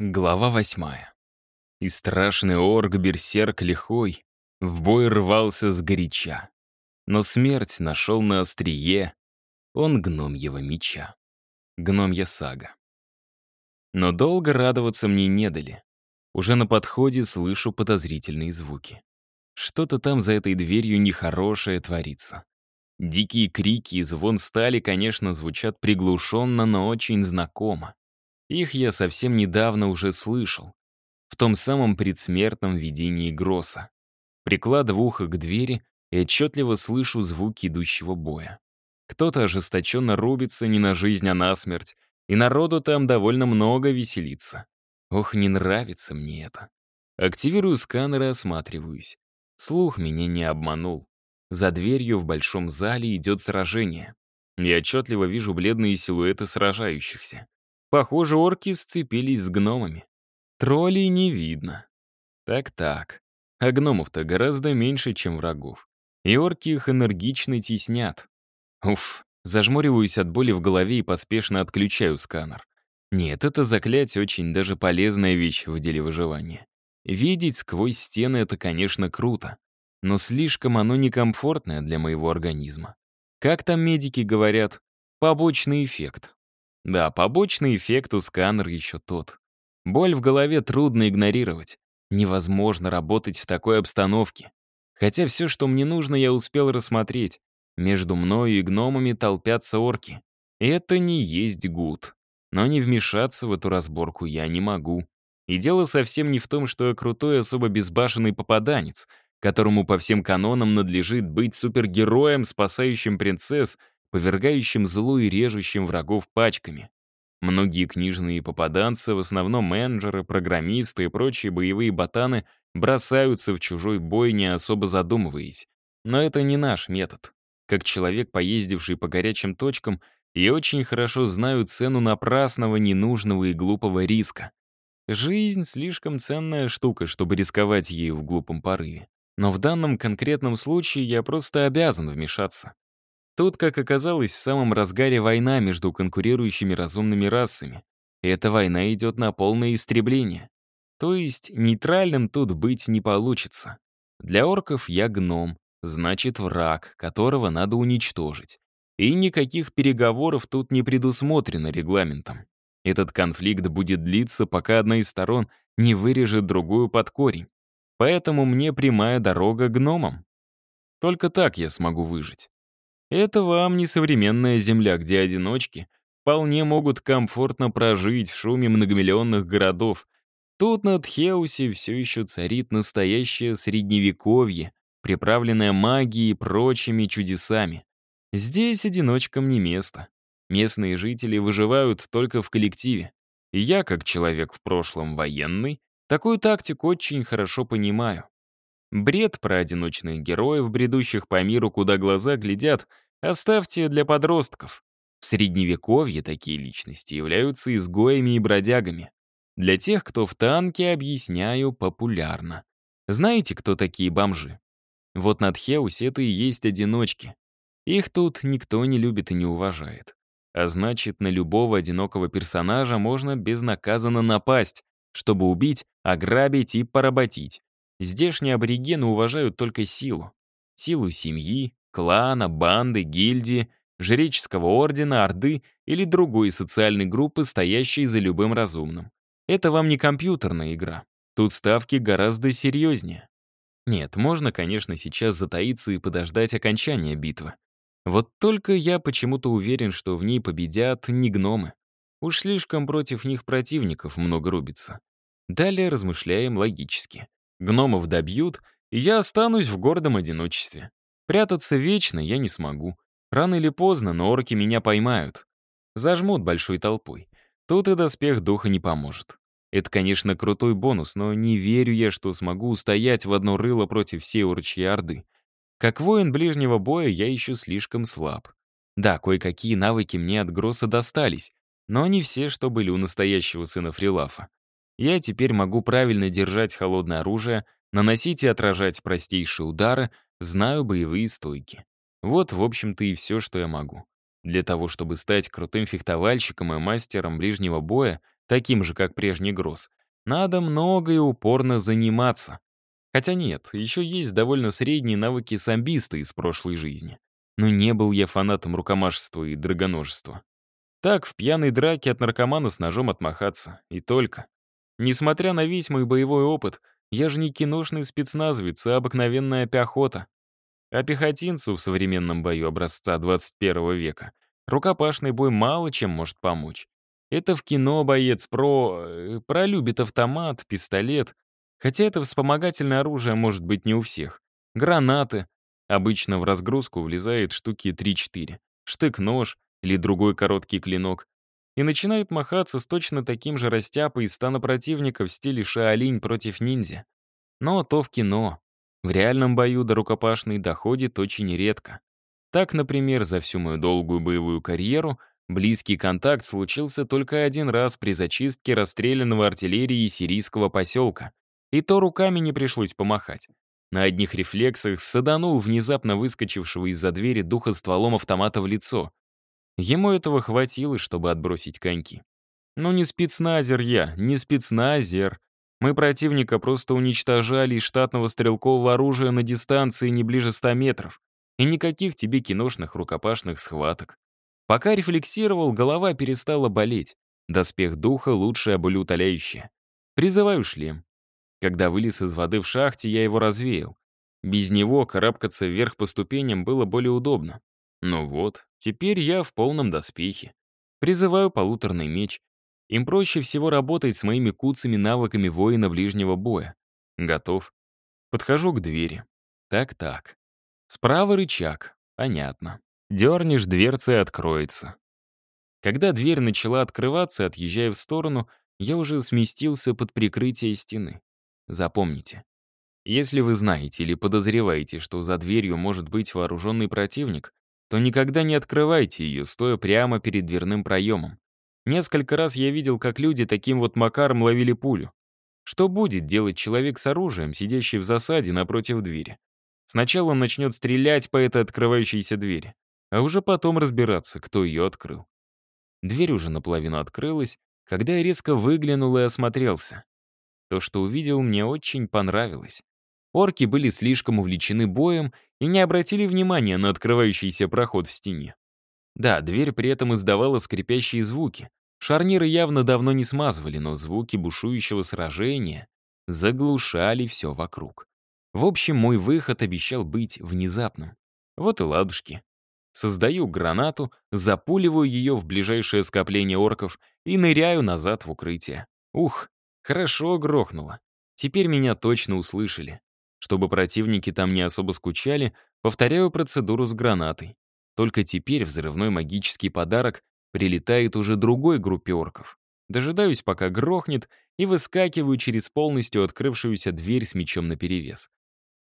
Глава восьмая. И страшный орк-берсерк лихой в бой рвался сгоряча. Но смерть нашел на острие он гномьего меча. Гномья сага. Но долго радоваться мне не дали. Уже на подходе слышу подозрительные звуки. Что-то там за этой дверью нехорошее творится. Дикие крики и звон стали, конечно, звучат приглушенно, но очень знакомо. Их я совсем недавно уже слышал. В том самом предсмертном видении Гросса. Прикладываю ухо к двери и отчетливо слышу звуки идущего боя. Кто-то ожесточенно рубится не на жизнь, а на смерть, и народу там довольно много веселится. Ох, не нравится мне это. Активирую сканер и осматриваюсь. Слух меня не обманул. За дверью в большом зале идет сражение. Я отчетливо вижу бледные силуэты сражающихся. Похоже, орки сцепились с гномами. Троллей не видно. Так-так. А гномов-то гораздо меньше, чем врагов. И орки их энергично теснят. Уф, зажмуриваюсь от боли в голове и поспешно отключаю сканер. Нет, это заклятие очень даже полезная вещь в деле выживания. Видеть сквозь стены — это, конечно, круто, но слишком оно некомфортное для моего организма. Как там медики говорят? Побочный эффект. Да, побочный эффект у сканера еще тот. Боль в голове трудно игнорировать. Невозможно работать в такой обстановке. Хотя все, что мне нужно, я успел рассмотреть. Между мною и гномами толпятся орки. Это не есть гуд. Но не вмешаться в эту разборку я не могу. И дело совсем не в том, что я крутой, особо безбашенный попаданец, которому по всем канонам надлежит быть супергероем, спасающим принцесс повергающим злу и режущим врагов пачками. Многие книжные попаданцы, в основном менеджеры, программисты и прочие боевые ботаны, бросаются в чужой бой, не особо задумываясь. Но это не наш метод. Как человек, поездивший по горячим точкам, я очень хорошо знаю цену напрасного, ненужного и глупого риска. Жизнь — слишком ценная штука, чтобы рисковать ею в глупом порыве. Но в данном конкретном случае я просто обязан вмешаться. Тут, как оказалось, в самом разгаре война между конкурирующими разумными расами. Эта война идет на полное истребление. То есть нейтральным тут быть не получится. Для орков я гном, значит враг, которого надо уничтожить. И никаких переговоров тут не предусмотрено регламентом. Этот конфликт будет длиться, пока одна из сторон не вырежет другую под корень. Поэтому мне прямая дорога гномам. Только так я смогу выжить. Это вам не современная земля, где одиночки вполне могут комфортно прожить в шуме многомиллионных городов. Тут на Тхеусе все еще царит настоящее средневековье, приправленное магией и прочими чудесами. Здесь одиночкам не место. Местные жители выживают только в коллективе. Я, как человек в прошлом военный, такую тактику очень хорошо понимаю. Бред про одиночных героев, бредущих по миру, куда глаза глядят, оставьте для подростков. В Средневековье такие личности являются изгоями и бродягами. Для тех, кто в танке, объясняю популярно. Знаете, кто такие бомжи? Вот над Хеусе это и есть одиночки. Их тут никто не любит и не уважает. А значит, на любого одинокого персонажа можно безнаказанно напасть, чтобы убить, ограбить и поработить. Здешние аборигены уважают только силу. Силу семьи, клана, банды, гильдии, жреческого ордена, орды или другой социальной группы, стоящей за любым разумным. Это вам не компьютерная игра. Тут ставки гораздо серьезнее. Нет, можно, конечно, сейчас затаиться и подождать окончания битвы. Вот только я почему-то уверен, что в ней победят не гномы. Уж слишком против них противников много рубится. Далее размышляем логически. Гномов добьют, и я останусь в гордом одиночестве. Прятаться вечно я не смогу. Рано или поздно, но орки меня поймают. Зажмут большой толпой. Тут и доспех духа не поможет. Это, конечно, крутой бонус, но не верю я, что смогу устоять в одно рыло против всей урчьей орды. Как воин ближнего боя я еще слишком слаб. Да, кое-какие навыки мне от Гросса достались, но не все, что были у настоящего сына Фрилафа. Я теперь могу правильно держать холодное оружие, наносить и отражать простейшие удары, знаю боевые стойки. Вот, в общем-то, и все, что я могу. Для того, чтобы стать крутым фехтовальщиком и мастером ближнего боя, таким же, как прежний Гросс, надо много и упорно заниматься. Хотя нет, еще есть довольно средние навыки самбиста из прошлой жизни. Но не был я фанатом рукомашества и драгоножества. Так, в пьяной драке от наркомана с ножом отмахаться. И только. Несмотря на весь мой боевой опыт, я же не киношный спецназовец, а обыкновенная пехота. А пехотинцу в современном бою образца 21 века рукопашный бой мало чем может помочь. Это в кино боец про... Э, пролюбит автомат, пистолет, Хотя это вспомогательное оружие может быть не у всех. Гранаты. Обычно в разгрузку влезает штуки 3-4. Штык-нож или другой короткий клинок. И начинает махаться с точно таким же растяпой из стана противника в стиле шаолинь против ниндзя. Но то в кино. В реальном бою до рукопашной доходит очень редко. Так, например, за всю мою долгую боевую карьеру близкий контакт случился только один раз при зачистке расстрелянного артиллерии сирийского поселка. И то руками не пришлось помахать. На одних рефлексах саданул внезапно выскочившего из-за двери духа стволом автомата в лицо. Ему этого хватило, чтобы отбросить коньки. Но не спецназер я, не спецназер. Мы противника просто уничтожали из штатного стрелкового оружия на дистанции не ближе 100 метров. И никаких тебе киношных рукопашных схваток. Пока рефлексировал, голова перестала болеть. Доспех духа — лучшее болеутоляющее. Призываю шлем. Когда вылез из воды в шахте, я его развеял. Без него карабкаться вверх по ступеням было более удобно. Ну вот, теперь я в полном доспехе. Призываю полуторный меч. Им проще всего работать с моими куцами навыками воина ближнего боя. Готов. Подхожу к двери. Так-так. Справа рычаг. Понятно. Дернешь, дверца и откроется. Когда дверь начала открываться, отъезжая в сторону, я уже сместился под прикрытие стены. Запомните, если вы знаете или подозреваете, что за дверью может быть вооруженный противник, то никогда не открывайте ее, стоя прямо перед дверным проемом. Несколько раз я видел, как люди таким вот макаром ловили пулю. Что будет делать человек с оружием, сидящий в засаде напротив двери? Сначала он начнет стрелять по этой открывающейся двери, а уже потом разбираться, кто ее открыл. Дверь уже наполовину открылась, когда я резко выглянул и осмотрелся. То, что увидел, мне очень понравилось. Орки были слишком увлечены боем и не обратили внимания на открывающийся проход в стене. Да, дверь при этом издавала скрипящие звуки. Шарниры явно давно не смазывали, но звуки бушующего сражения заглушали все вокруг. В общем, мой выход обещал быть внезапным. Вот и ладушки. Создаю гранату, запуливаю ее в ближайшее скопление орков и ныряю назад в укрытие. Ух, Хорошо грохнуло. Теперь меня точно услышали. Чтобы противники там не особо скучали, повторяю процедуру с гранатой. Только теперь взрывной магический подарок прилетает уже другой группе орков. Дожидаюсь, пока грохнет, и выскакиваю через полностью открывшуюся дверь с мечом наперевес.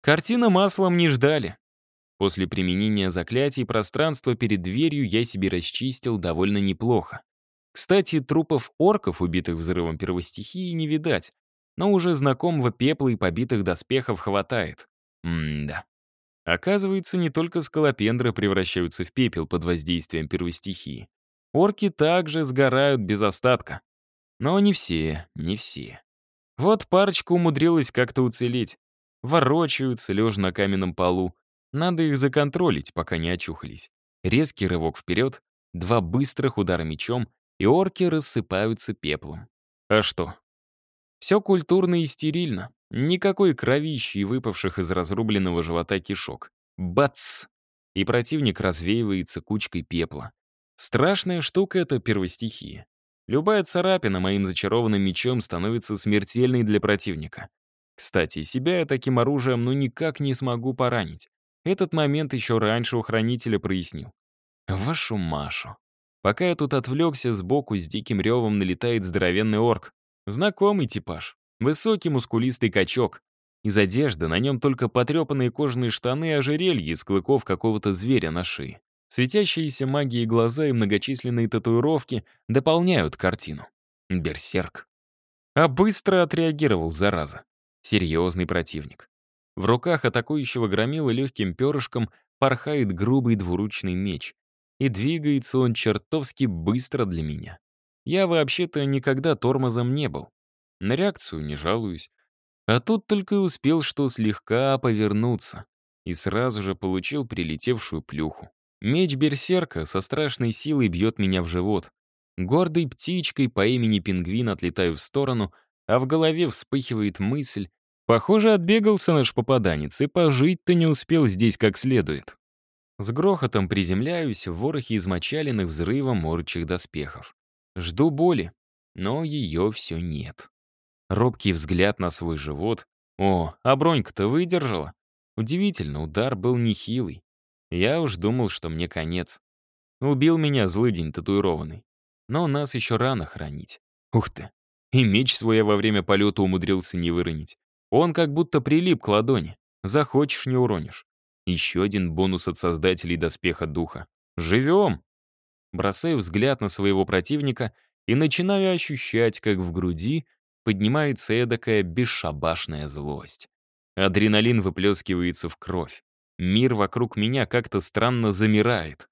Картина маслом не ждали. После применения заклятий пространство перед дверью я себе расчистил довольно неплохо. Кстати, трупов орков, убитых взрывом первостихии, не видать, но уже знакомого пепла и побитых доспехов хватает. М-да. Оказывается, не только скалопендры превращаются в пепел под воздействием первостихии. Орки также сгорают без остатка. Но не все, не все. Вот парочка умудрилась как-то уцелеть. Ворочаются, лежа на каменном полу. Надо их законтролить, пока не очухались. Резкий рывок вперед, два быстрых удара мечом, и орки рассыпаются пеплом. А что? Все культурно и стерильно. Никакой кровищи и выпавших из разрубленного живота кишок. Бац! И противник развеивается кучкой пепла. Страшная штука — это первостихия. Любая царапина моим зачарованным мечом становится смертельной для противника. Кстати, себя я таким оружием ну никак не смогу поранить. Этот момент еще раньше у хранителя прояснил. Вашу Машу. Пока я тут отвлекся, сбоку с диким ревом налетает здоровенный орк. Знакомый типаж. Высокий мускулистый качок. Из одежды на нем только потрепанные кожаные штаны и ожерелье из клыков какого-то зверя на шее. Светящиеся магией глаза и многочисленные татуировки дополняют картину. Берсерк. А быстро отреагировал, зараза. Серьезный противник. В руках атакующего громила легким перышком порхает грубый двуручный меч, и двигается он чертовски быстро для меня. Я вообще-то никогда тормозом не был. На реакцию не жалуюсь. А тут только и успел, что слегка повернуться. И сразу же получил прилетевшую плюху. Меч берсерка со страшной силой бьет меня в живот. Гордой птичкой по имени Пингвин отлетаю в сторону, а в голове вспыхивает мысль. Похоже, отбегался наш попаданец, и пожить-то не успел здесь как следует. С грохотом приземляюсь в ворохе измочаленных взрывом морчих доспехов. Жду боли, но ее все нет. Робкий взгляд на свой живот. О, а бронька-то выдержала. Удивительно, удар был нехилый. Я уж думал, что мне конец. Убил меня злый день татуированный. Но нас еще рано хранить. Ух ты. И меч свой я во время полета умудрился не выронить. Он как будто прилип к ладони. Захочешь — не уронишь. Еще один бонус от создателей доспеха духа. Живем! Бросаю взгляд на своего противника и начинаю ощущать, как в груди поднимается эдакая бесшабашная злость. Адреналин выплескивается в кровь. Мир вокруг меня как-то странно замирает.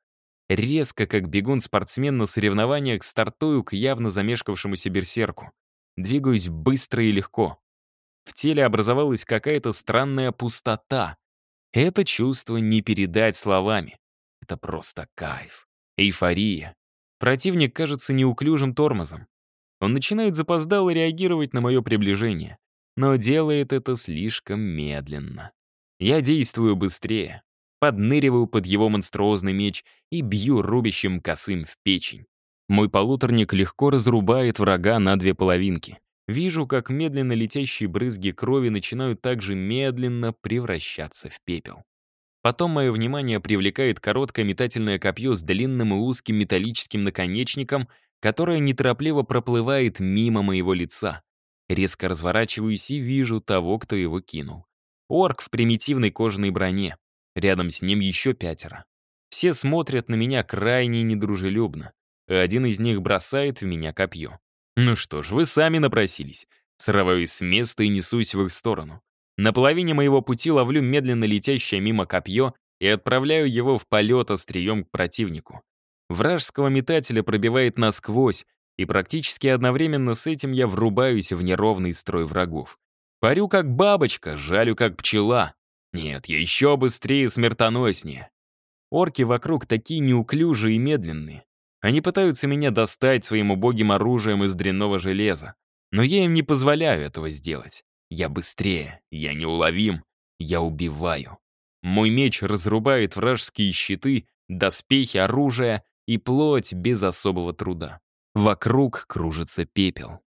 Резко, как бегун-спортсмен на соревнованиях, стартую к явно замешкавшемуся берсерку. Двигаюсь быстро и легко. В теле образовалась какая-то странная пустота. Это чувство не передать словами. Это просто кайф. Эйфория. Противник кажется неуклюжим тормозом. Он начинает запоздало реагировать на мое приближение, но делает это слишком медленно. Я действую быстрее, подныриваю под его монструозный меч и бью рубящим косым в печень. Мой полуторник легко разрубает врага на две половинки. Вижу, как медленно летящие брызги крови начинают также медленно превращаться в пепел. Потом мое внимание привлекает короткое метательное копье с длинным и узким металлическим наконечником, которое неторопливо проплывает мимо моего лица. Резко разворачиваюсь и вижу того, кто его кинул. Орк в примитивной кожаной броне. Рядом с ним еще пятеро. Все смотрят на меня крайне недружелюбно. Один из них бросает в меня копье. Ну что ж, вы сами напросились. Срываюсь с места и несусь в их сторону. На половине моего пути ловлю медленно летящее мимо копье и отправляю его в полет острием к противнику. Вражеского метателя пробивает насквозь, и практически одновременно с этим я врубаюсь в неровный строй врагов. Парю как бабочка, жалю как пчела. Нет, я еще быстрее и смертоноснее. Орки вокруг такие неуклюжие и медленные. Они пытаются меня достать своим убогим оружием из дрянного железа. Но я им не позволяю этого сделать. Я быстрее, я неуловим, я убиваю. Мой меч разрубает вражеские щиты, доспехи, оружие и плоть без особого труда. Вокруг кружится пепел.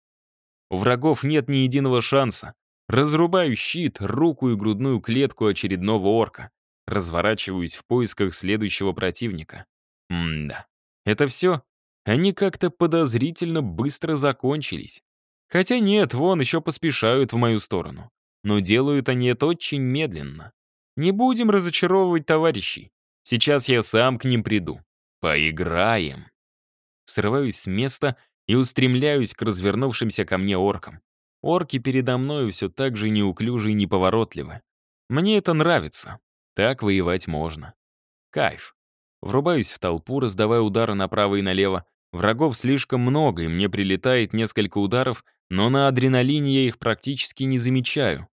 У врагов нет ни единого шанса, Разрубаю щит, руку и грудную клетку очередного орка. Разворачиваюсь в поисках следующего противника. М-да. Это все? Они как-то подозрительно быстро закончились. Хотя нет, вон еще поспешают в мою сторону. Но делают они это очень медленно. Не будем разочаровывать товарищей. Сейчас я сам к ним приду. Поиграем. Срываюсь с места и устремляюсь к развернувшимся ко мне оркам. Орки передо мной все так же неуклюжи и неповоротливы. Мне это нравится. Так воевать можно. Кайф. Врубаюсь в толпу, раздавая удары направо и налево. Врагов слишком много, и мне прилетает несколько ударов, но на адреналине я их практически не замечаю.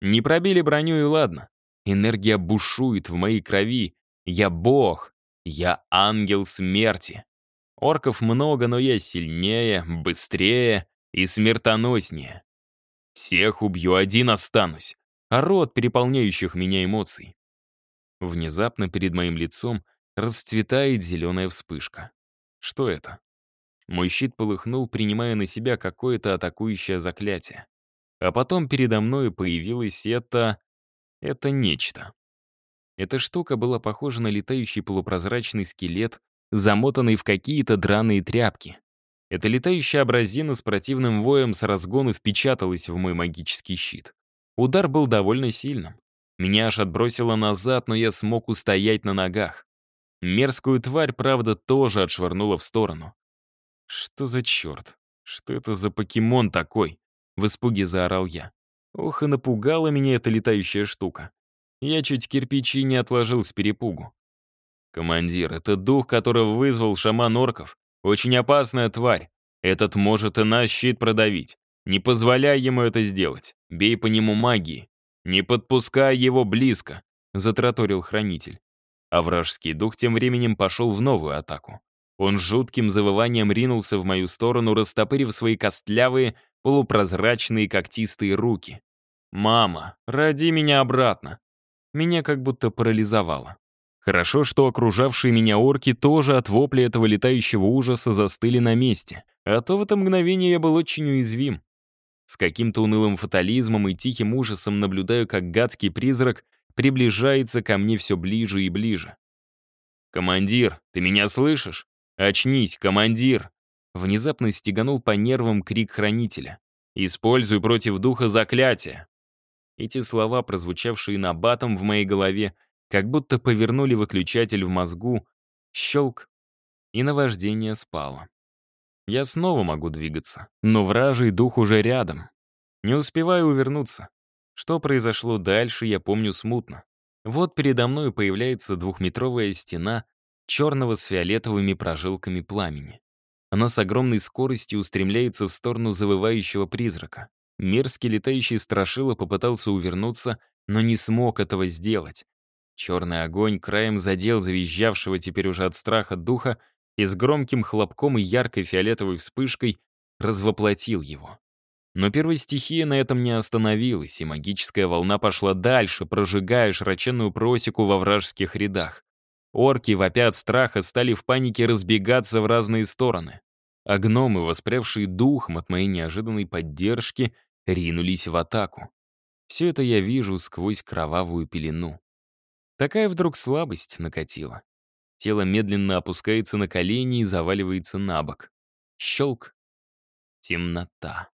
Не пробили броню и ладно. Энергия бушует в моей крови. Я бог. Я ангел смерти. Орков много, но я сильнее, быстрее и смертоноснее. Всех убью, один останусь. А рот переполняющих меня эмоций. Внезапно перед моим лицом расцветает зеленая вспышка. Что это? Мой щит полыхнул, принимая на себя какое-то атакующее заклятие. А потом передо мной появилось это... это нечто. Эта штука была похожа на летающий полупрозрачный скелет, замотанный в какие-то драные тряпки. Эта летающая абразина с противным воем с разгону впечаталась в мой магический щит. Удар был довольно сильным. Меня аж отбросило назад, но я смог устоять на ногах. Мерзкую тварь, правда, тоже отшвырнула в сторону. «Что за черт? Что это за покемон такой?» В испуге заорал я. Ох, и напугала меня эта летающая штука. Я чуть кирпичи не отложил с перепугу. «Командир, это дух, которого вызвал шаман орков. Очень опасная тварь. Этот может и наш щит продавить. Не позволяй ему это сделать. Бей по нему магией. Не подпускай его близко», — затраторил хранитель. А вражеский дух тем временем пошел в новую атаку. Он жутким завыванием ринулся в мою сторону, растопырив свои костлявые, полупрозрачные когтистые руки. «Мама, роди меня обратно!» Меня как будто парализовало. Хорошо, что окружавшие меня орки тоже от вопля этого летающего ужаса застыли на месте, а то в это мгновение я был очень уязвим. С каким-то унылым фатализмом и тихим ужасом наблюдаю, как гадский призрак приближается ко мне все ближе и ближе. «Командир, ты меня слышишь? Очнись, командир!» Внезапно стеганул по нервам крик хранителя. «Используй против духа заклятие!» Эти слова, прозвучавшие на батом в моей голове, как будто повернули выключатель в мозгу, щелк, и наваждение спало. Я снова могу двигаться, но вражий дух уже рядом. Не успеваю увернуться. Что произошло дальше, я помню смутно. Вот передо мной появляется двухметровая стена черного с фиолетовыми прожилками пламени. Она с огромной скоростью устремляется в сторону завывающего призрака. Мерзкий летающий страшила попытался увернуться, но не смог этого сделать. Черный огонь краем задел завизжавшего теперь уже от страха духа и с громким хлопком и яркой фиолетовой вспышкой развоплотил его. Но первая стихия на этом не остановилась, и магическая волна пошла дальше, прожигая широченную просеку во вражеских рядах. Орки, вопя от страха, стали в панике разбегаться в разные стороны. А гномы, воспрявшие духом от моей неожиданной поддержки, ринулись в атаку. Все это я вижу сквозь кровавую пелену. Такая вдруг слабость накатила. Тело медленно опускается на колени и заваливается на бок. Щелк. Темнота.